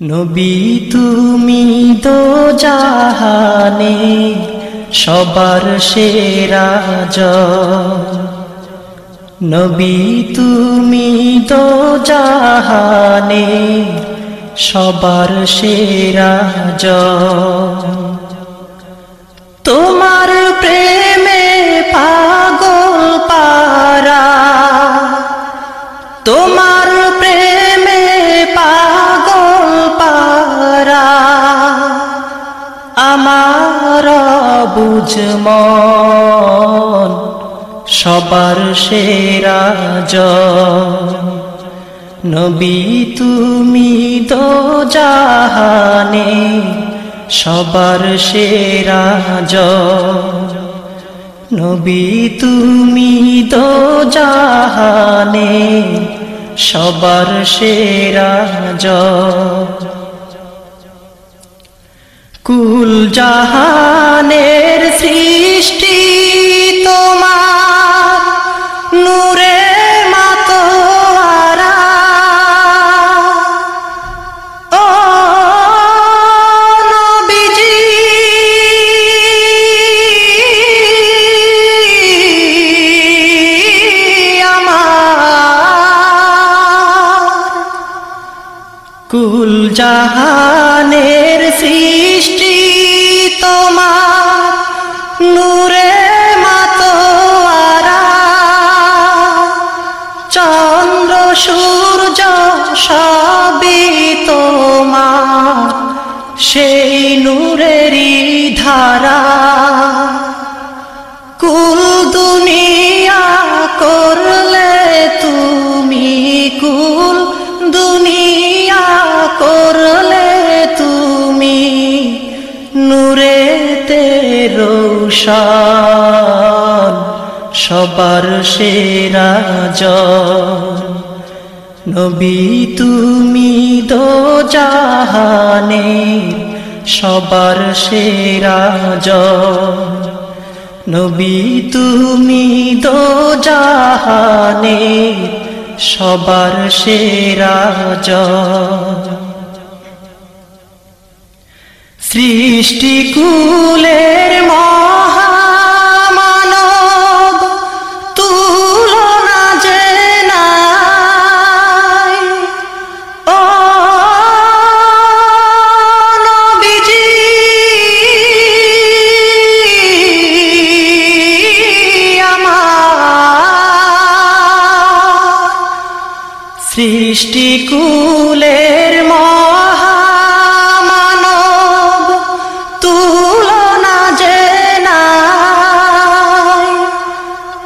নবী তুমি তো জাহানে সবার সেরা নবী তুমি তো জাহানে সবার সেরা তোমার বুঝমন সবার সেরা নবী তুমি তো জাহানে, সবার সেরা নবী তুমি তো জাহানে, সবার সেরা কুল জাহানের সৃষ্টি। কুল জাহানের সৃষ্টি তোমার, নূরে মাতোয়ারা। চন্দ্র, সূর্য সবই তোমার, সেই নূরেরই ধারা। কুল দুনিয়া করলে রোশন সবার সেরা নবী তুমি দো জাহানে সবার সেরা নবী তুমি দো জাহানে সবার সেরা সৃষ্টিকুলের মহামানব সৃষ্টিকুলের মহামানব তুলনা যে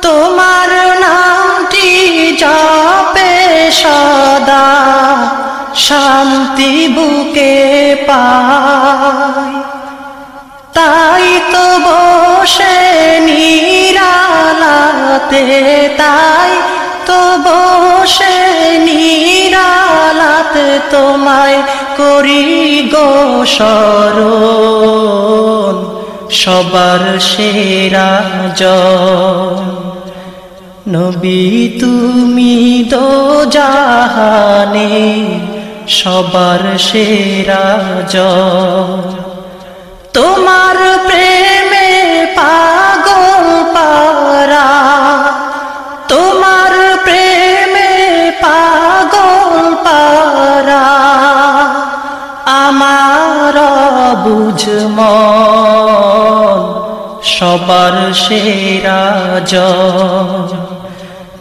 তোমার নামটি জপে সদা শান্তি বুকে পায়। তাই তো বসে নিরালাতে, তাই তো বসে নিরালাতে তোমায় করি গো সবার সেরা নবী তুমি তো জাহানে সবার সেরা বুঝমন সবার সেরা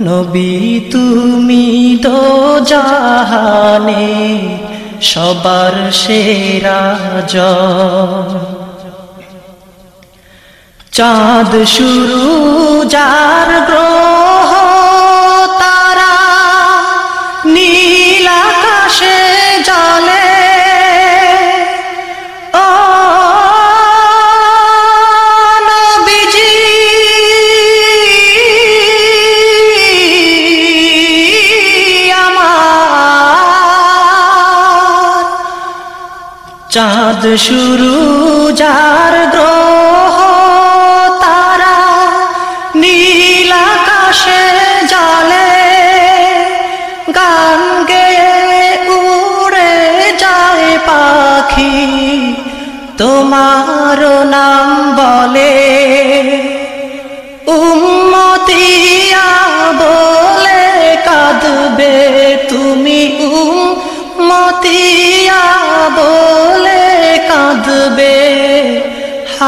নবী তুমি তো জাহানে সবার সেরা চাঁদ শুরু যার চাঁদ শুরু, যার গ্রহ তারা নীল আকাশে জলে গান গে উড়ে যায় তোমার নাম বলে উম্মতিয়া বলে কাঁদবে তুমি। উম্মতিয়া বলে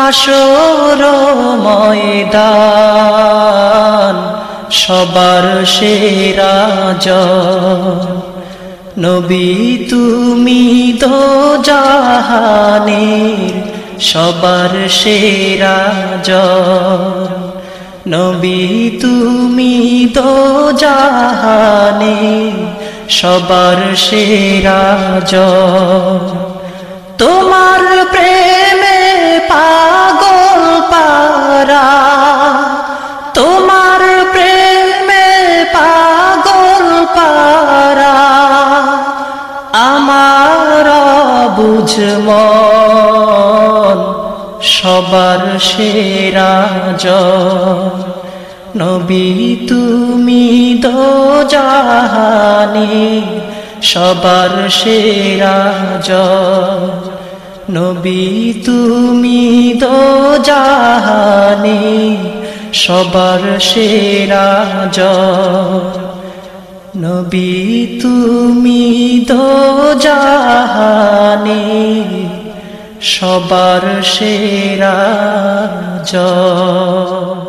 হাসর ময়দান, সবার সেরা জয়। নবী তুমি তো জাহানের সবার সেরা নবী তুমি তো জাহানের সবার সেরা জয়। তোমার বুঝমন সবার সেরা জয়। নবী তুমি দো জাহানি সবার সেরা নবী তুমি দো জাহানি সবার সেরা জয়। নবী তুমি দোজাহানে সবার সেরা জয়